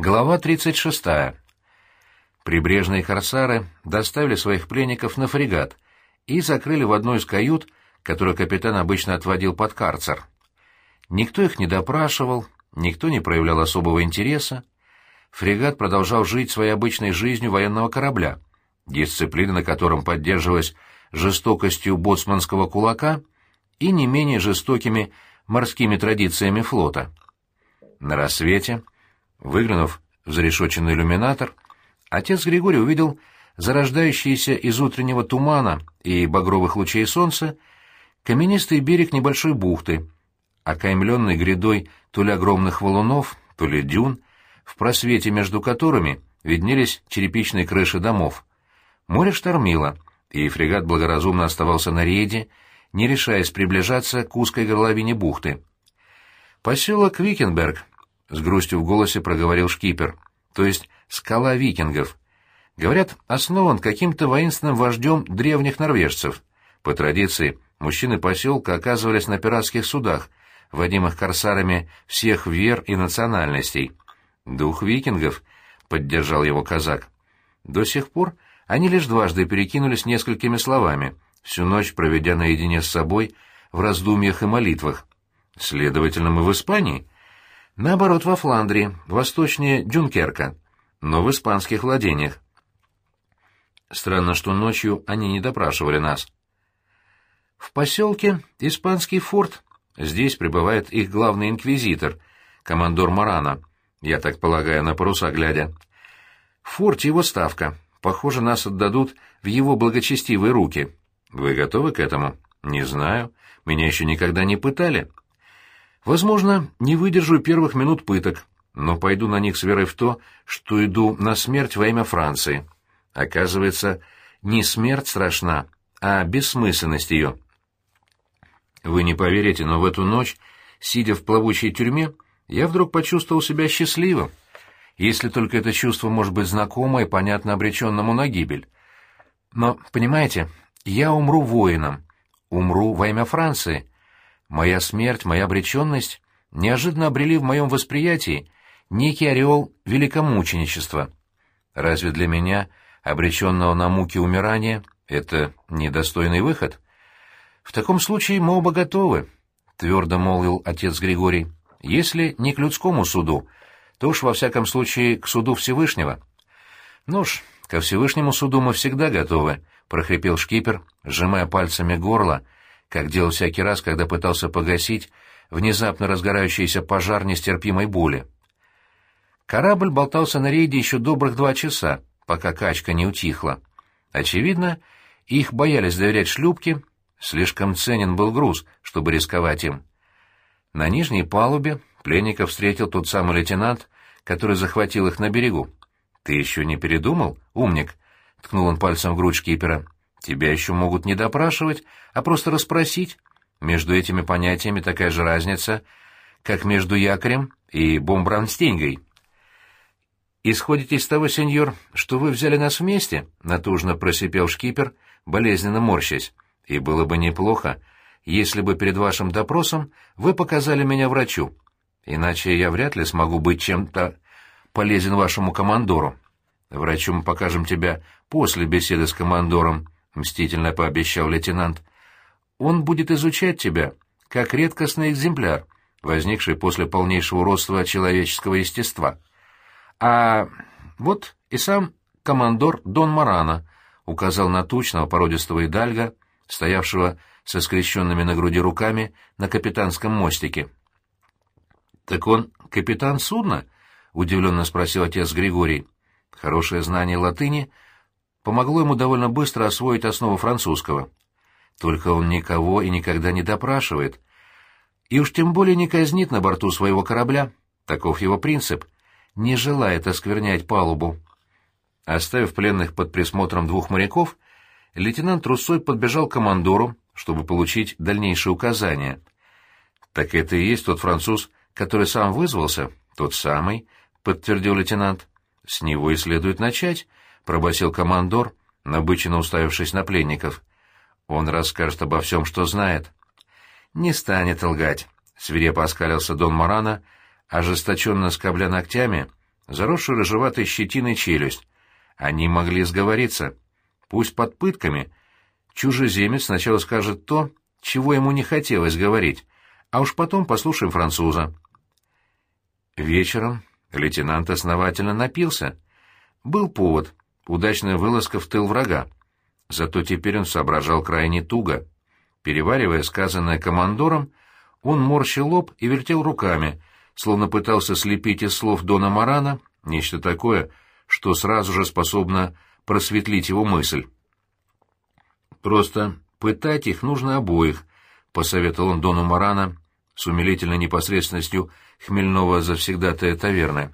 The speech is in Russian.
Глава 36. Прибрежные корсары доставили своих пленников на фрегат и закрыли в одной из кают, которую капитан обычно отводил под карцер. Никто их не допрашивал, никто не проявлял особого интереса. Фрегат продолжал жить своей обычной жизнью военного корабля, дисциплина на котором поддерживалась жестокостью боцманского кулака и не менее жестокими морскими традициями флота. На рассвете Выглянув в зарешоченный иллюминатор, отец Григорий увидел зарождающийся из утреннего тумана и багровых лучей солнца каменистый берег небольшой бухты, окаймленный грядой то ли огромных валунов, то ли дюн, в просвете между которыми виднелись черепичные крыши домов. Море штормило, и фрегат благоразумно оставался на рейде, не решаясь приближаться к узкой горловине бухты. Поселок Викенберг — с грустью в голосе проговорил шкипер. «То есть скала викингов. Говорят, основан каким-то воинственным вождем древних норвежцев. По традиции, мужчины поселка оказывались на пиратских судах, водимых корсарами всех вер и национальностей. «Дух викингов», — поддержал его казак. До сих пор они лишь дважды перекинулись несколькими словами, всю ночь проведя наедине с собой в раздумьях и молитвах. «Следовательно, мы в Испании?» Наоборот, во Фландрии, восточнее Дюнкерка, но в испанских владениях. Странно, что ночью они не допрашивали нас. В поселке Испанский форт. Здесь пребывает их главный инквизитор, командор Марана. Я так полагаю, на паруса глядя. В форте его ставка. Похоже, нас отдадут в его благочестивые руки. Вы готовы к этому? Не знаю. Меня еще никогда не пытали. Возможно, не выдержу первых минут пыток, но пойду на них с верой в то, что иду на смерть во имя Франции. Оказывается, не смерть страшна, а бессмысленность ее. Вы не поверите, но в эту ночь, сидя в плавучей тюрьме, я вдруг почувствовал себя счастливым, если только это чувство может быть знакомо и понятно обреченному на гибель. Но, понимаете, я умру воином, умру во имя Франции, Моя смерть, моя обреченность неожиданно обрели в моем восприятии некий ореол великомученичества. Разве для меня, обреченного на муки умирания, это недостойный выход? В таком случае мы оба готовы, — твердо молвил отец Григорий. Если не к людскому суду, то уж во всяком случае к суду Всевышнего. Ну ж, ко Всевышнему суду мы всегда готовы, — прохрипел шкипер, сжимая пальцами горло, — как делал всякий раз, когда пытался погасить внезапно разгорающийся пожар нестерпимой боли. Корабль болтался на рейде еще добрых два часа, пока качка не утихла. Очевидно, их боялись доверять шлюпке, слишком ценен был груз, чтобы рисковать им. На нижней палубе пленников встретил тот самый лейтенант, который захватил их на берегу. «Ты еще не передумал, умник?» — ткнул он пальцем в грудь шкипера. Тебя еще могут не допрашивать, а просто расспросить. Между этими понятиями такая же разница, как между якорем и бомбранстингой. «Исходите из того, сеньор, что вы взяли нас вместе?» — натужно просипел шкипер, болезненно морщась. «И было бы неплохо, если бы перед вашим допросом вы показали меня врачу. Иначе я вряд ли смогу быть чем-то полезен вашему командору. Врачу мы покажем тебя после беседы с командором, — мстительно пообещал лейтенант. «Он будет изучать тебя, как редкостный экземпляр, возникший после полнейшего уродства человеческого естества. А вот и сам командор Дон Марана указал на тучного породистого идальга, стоявшего со скрещенными на груди руками на капитанском мостике. «Так он капитан судна?» — удивленно спросил отец Григорий. Хорошее знание латыни — помогло ему довольно быстро освоить основу французского. Только он никого и никогда не допрашивает. И уж тем более не казнит на борту своего корабля. Таков его принцип. Не желает осквернять палубу. Оставив пленных под присмотром двух моряков, лейтенант Руссой подбежал к командору, чтобы получить дальнейшие указания. «Так это и есть тот француз, который сам вызвался?» «Тот самый», — подтвердил лейтенант. «С него и следует начать», пробасил командор, набыченно уставившись на пленников. Он расскажет обо всем, что знает. Не станет лгать, свирепо оскалился Дон Марана, ожесточенно скобля ногтями заросшую рыжеватой щетиной челюсть. Они могли сговориться. Пусть под пытками. Чужеземец сначала скажет то, чего ему не хотелось говорить, а уж потом послушаем француза. Вечером лейтенант основательно напился. Был повод — удачная вылазка в тыл врага. Зато теперь он соображал крайне туго. Переваривая сказанное командором, он морщил лоб и вертел руками, словно пытался слепить из слов Дона Марана нечто такое, что сразу же способно просветлить его мысль. «Просто пытать их нужно обоих», — посоветовал он Дону Марана с умилительной непосредственностью хмельного завсегдатая таверны.